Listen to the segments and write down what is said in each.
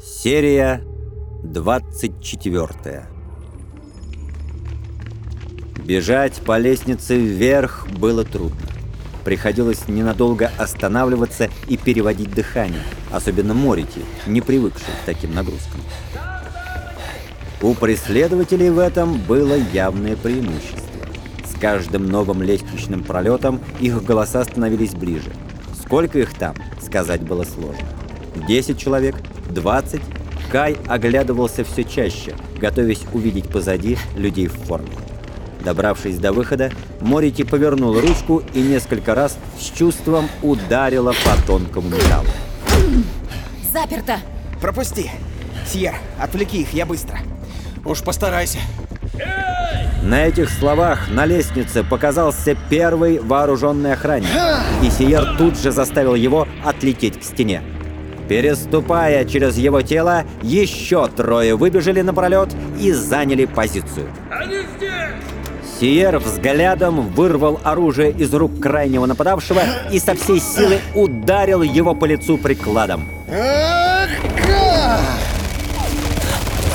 Серия 24 Бежать по лестнице вверх было трудно. Приходилось ненадолго останавливаться и переводить дыхание, особенно Морити, не привыкший к таким нагрузкам. У преследователей в этом было явное преимущество. С каждым новым лестничным пролетом их голоса становились ближе. Сколько их там, сказать было сложно. 10 человек, 20. Кай оглядывался все чаще, готовясь увидеть позади людей в форме. Добравшись до выхода, Морити повернул ручку и несколько раз с чувством ударила по тонкому металлу. Заперто! Пропусти! Сьер, отвлеки их, я быстро. Уж постарайся. На этих словах на лестнице показался первый вооруженный охранник, и Сиер тут же заставил его отлететь к стене. Переступая через его тело, еще трое выбежали на пролет и заняли позицию. Они здесь! Сиер взглядом вырвал оружие из рук крайнего нападавшего и со всей силы ударил его по лицу прикладом.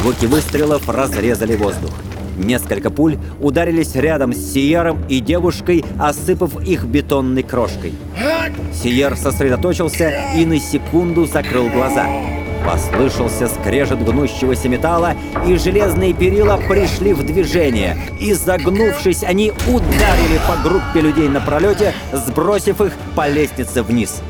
Звуки выстрелов разрезали воздух. Несколько пуль ударились рядом с Сиером и девушкой, осыпав их бетонной крошкой. Сиер сосредоточился и на секунду закрыл глаза. Послышался скрежет гнущегося металла, и железные перила пришли в движение. И загнувшись, они ударили по группе людей на пролете, сбросив их по лестнице вниз.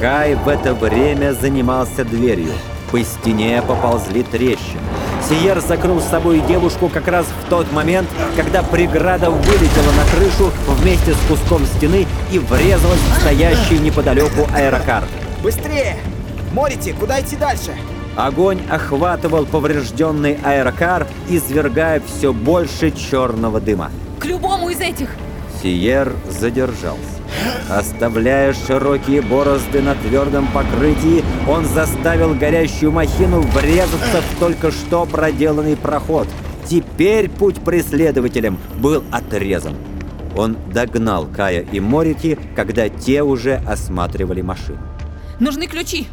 Кай в это время занимался дверью. По стене поползли трещины. Сиер закрыл с собой девушку как раз в тот момент, когда преграда вылетела на крышу вместе с куском стены и врезалась в стоящий неподалеку аэрокар. Быстрее! Морите, куда идти дальше? Огонь охватывал поврежденный аэрокар, извергая все больше черного дыма. К любому из этих! Сиер задержался. Оставляя широкие борозды на твердом покрытии, он заставил горящую махину врезаться в только что проделанный проход. Теперь путь преследователям был отрезан. Он догнал Кая и Морити, когда те уже осматривали машину. Нужны ключи!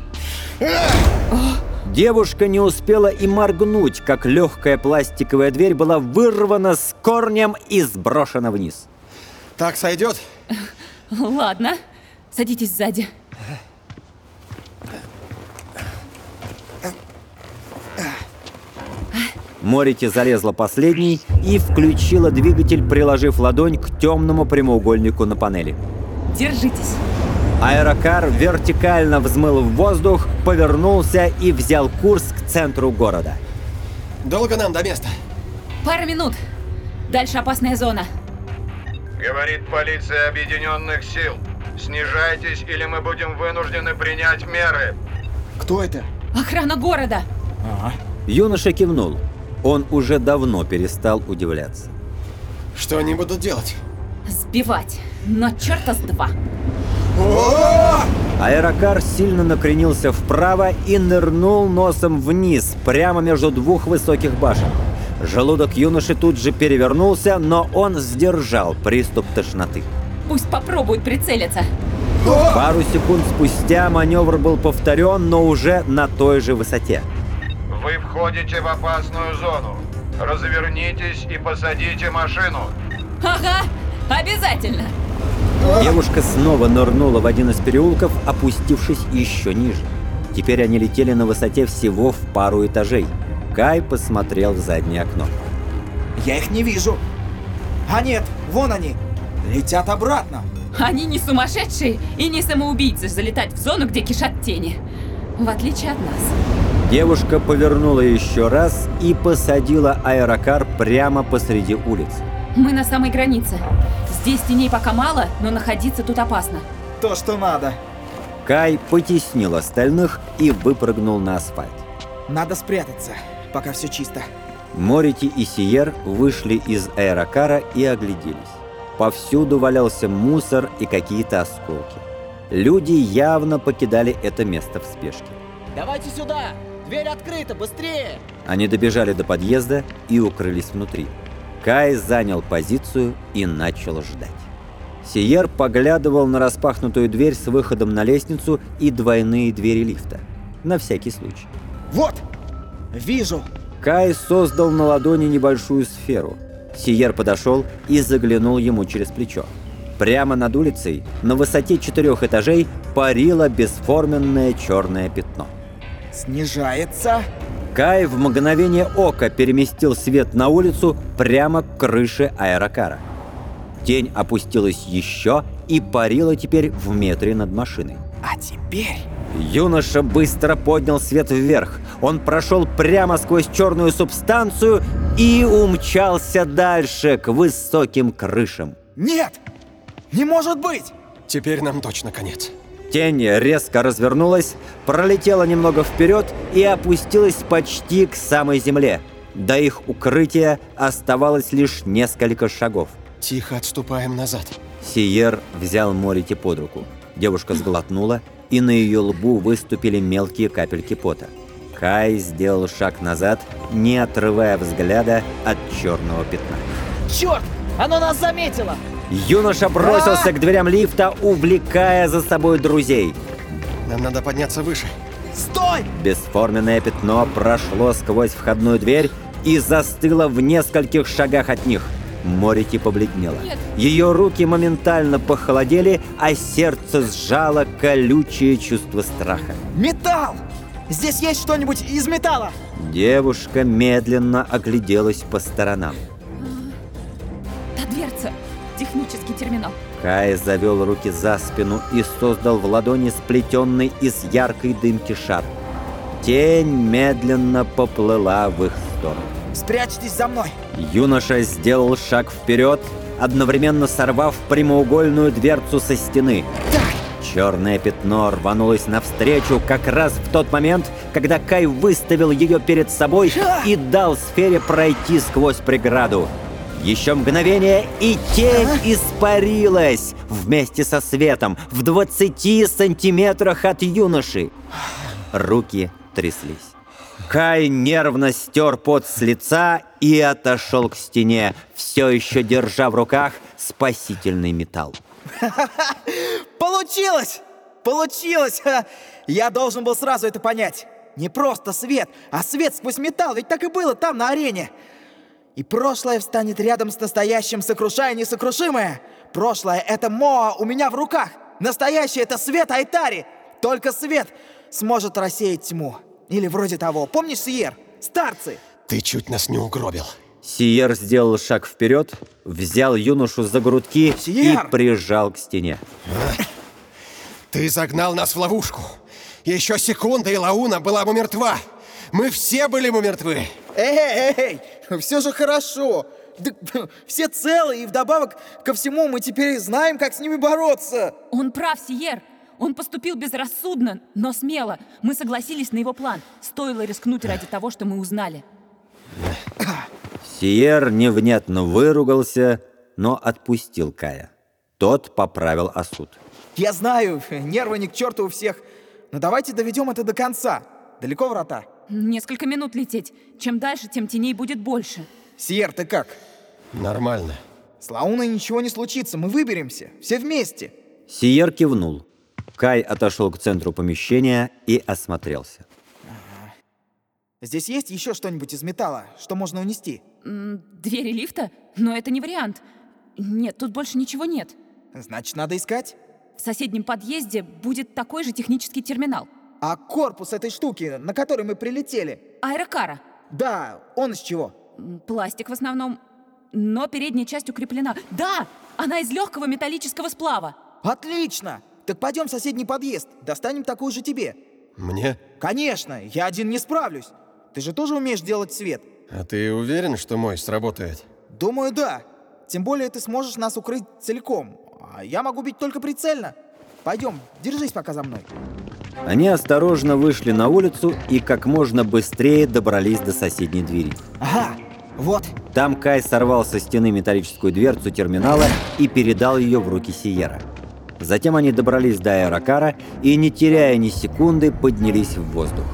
Девушка не успела и моргнуть, как легкая пластиковая дверь была вырвана с корнем и сброшена вниз. Так сойдет? Ладно, садитесь сзади. Морити залезла последней и включила двигатель, приложив ладонь к темному прямоугольнику на панели. Держитесь. Аэрокар вертикально взмыл в воздух, повернулся и взял курс к центру города. Долго нам до места? Пара минут. Дальше опасная зона. Говорит полиция объединенных сил. Снижайтесь, или мы будем вынуждены принять меры. Кто это? Охрана города! Ага. Юноша кивнул. Он уже давно перестал удивляться. Что они будут делать? Сбивать. Но черта с два. Аэрокар сильно накренился вправо и нырнул носом вниз, прямо между двух высоких башен. Желудок юноши тут же перевернулся, но он сдержал приступ тошноты. Пусть попробует прицелиться. Пару секунд спустя маневр был повторен, но уже на той же высоте. Вы входите в опасную зону. Развернитесь и посадите машину. Ага, обязательно. Девушка снова нырнула в один из переулков, опустившись еще ниже. Теперь они летели на высоте всего в пару этажей. Кай посмотрел в заднее окно. Я их не вижу. А нет, вон они. Летят обратно. Они не сумасшедшие и не самоубийцы залетать в зону, где кишат тени. В отличие от нас. Девушка повернула еще раз и посадила аэрокар прямо посреди улицы. Мы на самой границе. Здесь теней пока мало, но находиться тут опасно. То, что надо. Кай потеснил остальных и выпрыгнул на асфальт. Надо спрятаться, пока все чисто. Морити и Сиер вышли из аэрокара и огляделись. Повсюду валялся мусор и какие-то осколки. Люди явно покидали это место в спешке. Давайте сюда! Дверь открыта, быстрее! Они добежали до подъезда и укрылись внутри. Кай занял позицию и начал ждать. Сиер поглядывал на распахнутую дверь с выходом на лестницу и двойные двери лифта. на всякий случай. Вот! Вижу! Кай создал на ладони небольшую сферу. Сиер подошел и заглянул ему через плечо. Прямо над улицей, на высоте четырех этажей, парило бесформенное черное пятно. Снижается. Кай в мгновение ока переместил свет на улицу прямо к крыше аэрокара. Тень опустилась еще и парила теперь в метре над машиной. А теперь... Юноша быстро поднял свет вверх. Он прошел прямо сквозь черную субстанцию и умчался дальше, к высоким крышам. Нет! Не может быть! Теперь нам точно конец. Тень резко развернулась, пролетела немного вперед и опустилась почти к самой земле. До их укрытия оставалось лишь несколько шагов. Тихо отступаем назад. Сиер взял Морити под руку. Девушка сглотнула, и на ее лбу выступили мелкие капельки пота. Кай сделал шаг назад, не отрывая взгляда от черного пятна. Черт! Оно нас заметило! Юноша бросился к дверям лифта, увлекая за собой друзей. Нам надо подняться выше. Стой! Бесформенное пятно прошло сквозь входную дверь и застыло в нескольких шагах от них. Морити побледнела. Нет. Ее руки моментально похолодели, а сердце сжало колючее чувство страха. Металл! Здесь есть что-нибудь из металла? Девушка медленно огляделась по сторонам. Та дверца. Технический терминал. Кай завел руки за спину и создал в ладони сплетенный из яркой дымки шар. Тень медленно поплыла в их сторону. Спрячьтесь за мной! Юноша сделал шаг вперед, одновременно сорвав прямоугольную дверцу со стены. Черное пятно рванулось навстречу как раз в тот момент, когда Кай выставил ее перед собой и дал сфере пройти сквозь преграду. Еще мгновение, и тень испарилась вместе со светом в 20 сантиметрах от юноши. Руки тряслись. Кай нервно стер пот с лица и отошел к стене, все еще держа в руках спасительный металл. Получилось! Получилось! Я должен был сразу это понять. Не просто свет, а свет сквозь металл, ведь так и было там, на арене. И прошлое встанет рядом с настоящим, сокрушая несокрушимое. Прошлое — это Моа у меня в руках. Настоящее — это свет Айтари. Только свет сможет рассеять тьму. Или вроде того. Помнишь, Сиер? Старцы! Ты чуть нас не угробил. Сиер сделал шаг вперед, взял юношу за грудки Сиер! и прижал к стене. Ты загнал нас в ловушку. Еще секунда, и Лауна была бы мертва. Мы все были бы мертвы. Эй, эй, эй, все же хорошо. Да, все целы, и вдобавок ко всему мы теперь знаем, как с ними бороться. Он прав, Сиер. Он поступил безрассудно, но смело. Мы согласились на его план. Стоило рискнуть ради того, что мы узнали. Сиер невнятно выругался, но отпустил Кая. Тот поправил осуд. Я знаю, нервы ни к черту у всех. Но давайте доведем это до конца. Далеко врата? Несколько минут лететь. Чем дальше, тем теней будет больше. Сиер, ты как? Нормально. С Лауной ничего не случится, мы выберемся. Все вместе. Сиер кивнул. Кай отошел к центру помещения и осмотрелся. Здесь есть еще что-нибудь из металла, что можно унести? Двери лифта? Но это не вариант. Нет, тут больше ничего нет. Значит, надо искать. В соседнем подъезде будет такой же технический терминал. А корпус этой штуки, на который мы прилетели? Аэрокара. Да, он из чего? Пластик в основном, но передняя часть укреплена. Да, она из легкого металлического сплава. Отлично! Так пойдем в соседний подъезд, достанем такую же тебе. Мне? Конечно, я один не справлюсь. Ты же тоже умеешь делать свет? А ты уверен, что мой сработает? Думаю, да. Тем более ты сможешь нас укрыть целиком. А я могу бить только прицельно. Пойдем, держись пока за мной. Они осторожно вышли на улицу и как можно быстрее добрались до соседней двери. Ага, вот. Там Кай сорвал со стены металлическую дверцу терминала и передал ее в руки Сиера. Затем они добрались до аэрокара и, не теряя ни секунды, поднялись в воздух.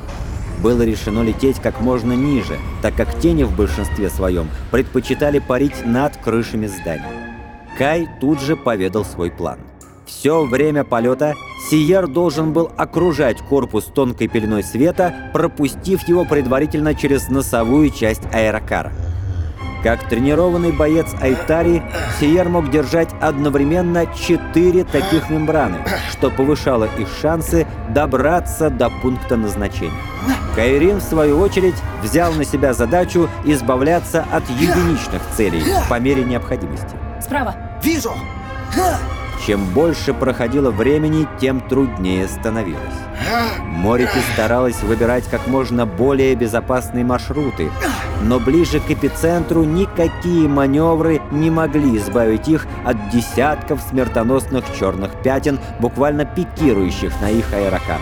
Было решено лететь как можно ниже, так как тени в большинстве своем предпочитали парить над крышами зданий. Кай тут же поведал свой план. Все время полета Сиер должен был окружать корпус тонкой пеленой света, пропустив его предварительно через носовую часть аэрокара. Как тренированный боец Айтари, Сиер мог держать одновременно четыре таких мембраны, что повышало их шансы добраться до пункта назначения. Кайрин, в свою очередь, взял на себя задачу избавляться от единичных целей по мере необходимости. Справа. Вижу! Чем больше проходило времени, тем труднее становилось. Морики старалась выбирать как можно более безопасные маршруты, но ближе к эпицентру никакие маневры не могли избавить их от десятков смертоносных черных пятен, буквально пикирующих на их аэрокар.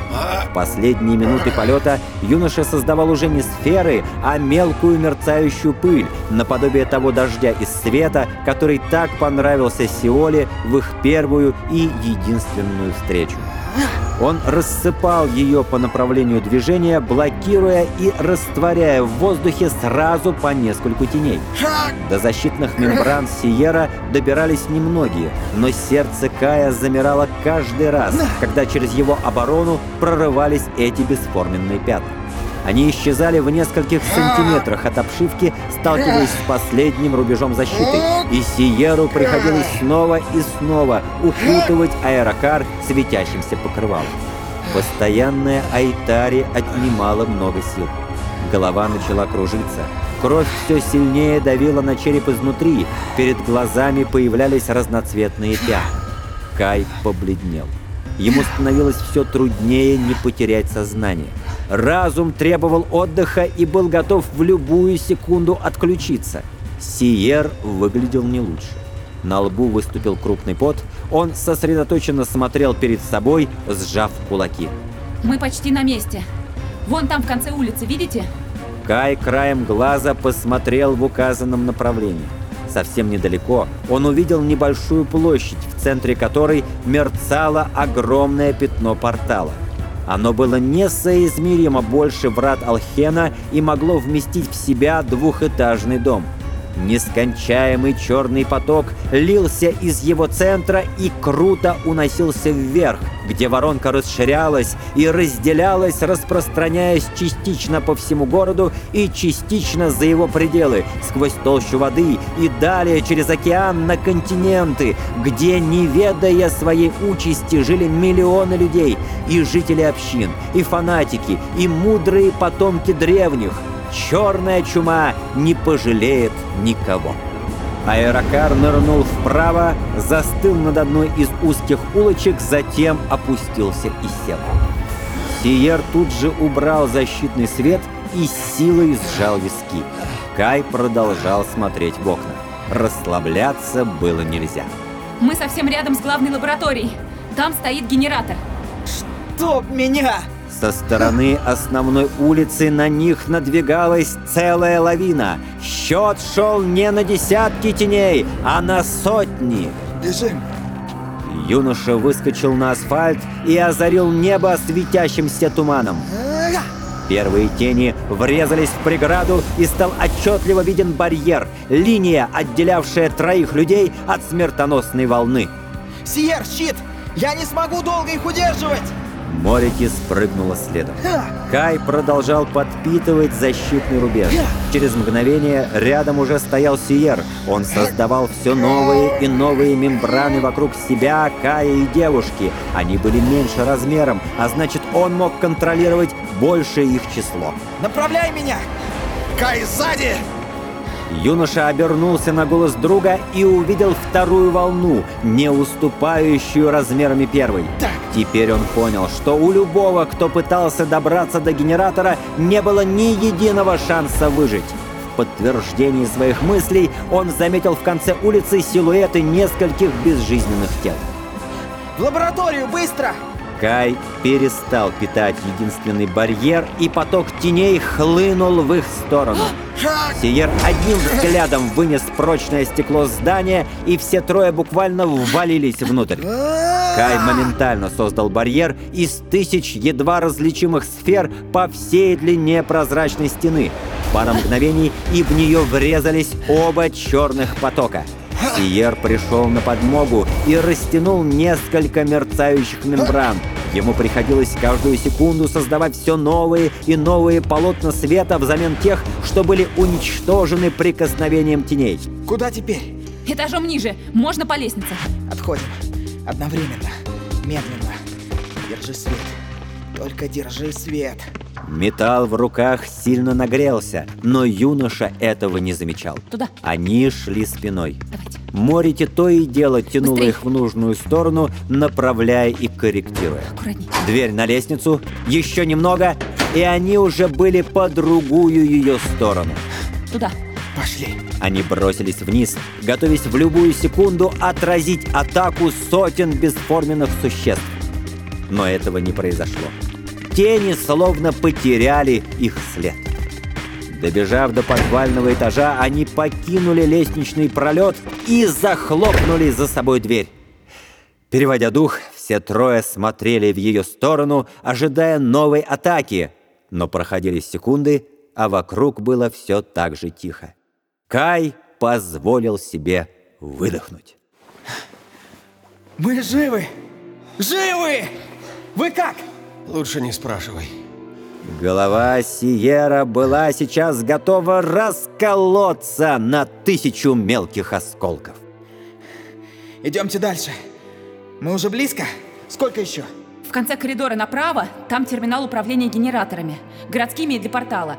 В последние минуты полета юноша создавал уже не сферы, а мелкую мерцающую пыль, наподобие того дождя из света, который так понравился Сиоле в их первую и единственную встречу. Он рассыпал ее по направлению движения, блокируя и растворяя в воздухе сразу по нескольку теней. До защитных мембран Сиера добирались немногие, но сердце Кая замирало каждый раз, когда через его оборону прорывались эти бесформенные пятна. Они исчезали в нескольких сантиметрах от обшивки, сталкиваясь с последним рубежом защиты. И Сиеру приходилось снова и снова укутывать аэрокар светящимся покрывалом. Постоянная Айтари отнимала много сил. Голова начала кружиться. Кровь все сильнее давила на череп изнутри. Перед глазами появлялись разноцветные пятна. Кай побледнел. Ему становилось все труднее не потерять сознание. Разум требовал отдыха и был готов в любую секунду отключиться. Сиер выглядел не лучше. На лбу выступил крупный пот, он сосредоточенно смотрел перед собой, сжав кулаки. Мы почти на месте. Вон там в конце улицы, видите? Кай краем глаза посмотрел в указанном направлении. Совсем недалеко он увидел небольшую площадь, в центре которой мерцало огромное пятно портала. Оно было несоизмеримо больше врат Алхена и могло вместить в себя двухэтажный дом. Нескончаемый черный поток лился из его центра и круто уносился вверх, где воронка расширялась и разделялась, распространяясь частично по всему городу и частично за его пределы, сквозь толщу воды и далее через океан на континенты, где, не ведая своей участи, жили миллионы людей, и жители общин, и фанатики, и мудрые потомки древних – черная чума не пожалеет никого. Аэрокар нырнул вправо, застыл над одной из узких улочек, затем опустился и сел. Сиер тут же убрал защитный свет и силой сжал виски. Кай продолжал смотреть в окна. Расслабляться было нельзя. Мы совсем рядом с главной лабораторией. Там стоит генератор. Топ меня! Со стороны основной улицы на них надвигалась целая лавина. Счет шел не на десятки теней, а на сотни. Бежим! Юноша выскочил на асфальт и озарил небо светящимся туманом. Первые тени врезались в преграду и стал отчетливо виден барьер, линия, отделявшая троих людей от смертоносной волны. Сиер, щит! Я не смогу долго их удерживать! Морики спрыгнула следом. Кай продолжал подпитывать защитный рубеж. Через мгновение рядом уже стоял Сиер. Он создавал все новые и новые мембраны вокруг себя, Кая и девушки. Они были меньше размером, а значит он мог контролировать большее их число. Направляй меня! Кай сзади! Юноша обернулся на голос друга и увидел вторую волну, не уступающую размерами первой. Теперь он понял, что у любого, кто пытался добраться до генератора, не было ни единого шанса выжить. В подтверждении своих мыслей он заметил в конце улицы силуэты нескольких безжизненных тел. В лабораторию, быстро! Кай перестал питать единственный барьер, и поток теней хлынул в их сторону. Сиер одним взглядом вынес прочное стекло здания, и все трое буквально ввалились внутрь. Кай моментально создал барьер из тысяч едва различимых сфер по всей длине прозрачной стены. Пара мгновений, и в нее врезались оба черных потока. Сиер пришел на подмогу и растянул несколько мерцающих мембран. Ему приходилось каждую секунду создавать все новые и новые полотна света взамен тех, что были уничтожены прикосновением теней. Куда теперь? Этажом ниже. Можно по лестнице. Отходим. Одновременно. Медленно. Держи свет. Только держи свет. Металл в руках сильно нагрелся, но юноша этого не замечал. Туда. Они шли спиной. Давайте. Морити то и дело тянуло Быстрей. их в нужную сторону, направляя и корректируя. Аккуратней. Дверь на лестницу, еще немного, и они уже были по другую ее сторону. Туда. Пошли. Они бросились вниз, готовясь в любую секунду отразить атаку сотен бесформенных существ. Но этого не произошло. Тени словно потеряли их след. Добежав до подвального этажа, они покинули лестничный пролет и захлопнули за собой дверь. Переводя дух, все трое смотрели в ее сторону, ожидая новой атаки. Но проходили секунды, а вокруг было все так же тихо. Кай позволил себе выдохнуть. Мы живы! Живы! Вы как? Лучше не спрашивай. Голова Сиера была сейчас готова расколоться на тысячу мелких осколков. Идемте дальше. Мы уже близко? Сколько еще? В конце коридора направо, там терминал управления генераторами. Городскими и для портала.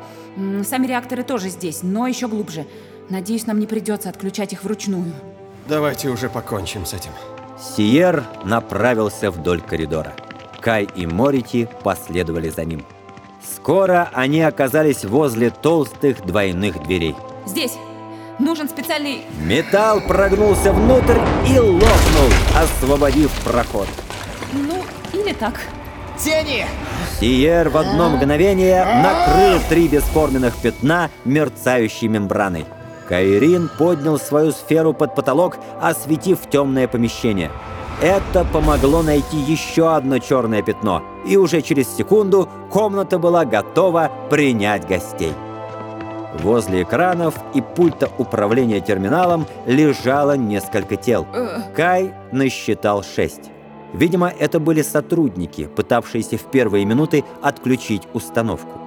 Сами реакторы тоже здесь, но еще глубже. Надеюсь, нам не придется отключать их вручную. Давайте уже покончим с этим. Сиер направился вдоль коридора. Кай и Морити последовали за ним. Скоро они оказались возле толстых двойных дверей. Здесь. Нужен специальный... Металл прогнулся внутрь и лопнул, освободив проход. Ну, или так. Тени! Сиер в одно мгновение накрыл три бесформенных пятна мерцающей мембраной. Кайрин поднял свою сферу под потолок, осветив темное помещение. Это помогло найти еще одно черное пятно, и уже через секунду комната была готова принять гостей. Возле экранов и пульта управления терминалом лежало несколько тел. Кай насчитал шесть. Видимо, это были сотрудники, пытавшиеся в первые минуты отключить установку.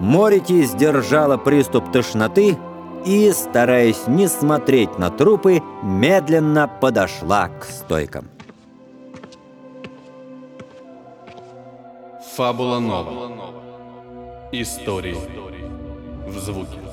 Морити сдержала приступ тошноты и, стараясь не смотреть на трупы, медленно подошла к стойкам. Фабула Нова. Истории в звуке.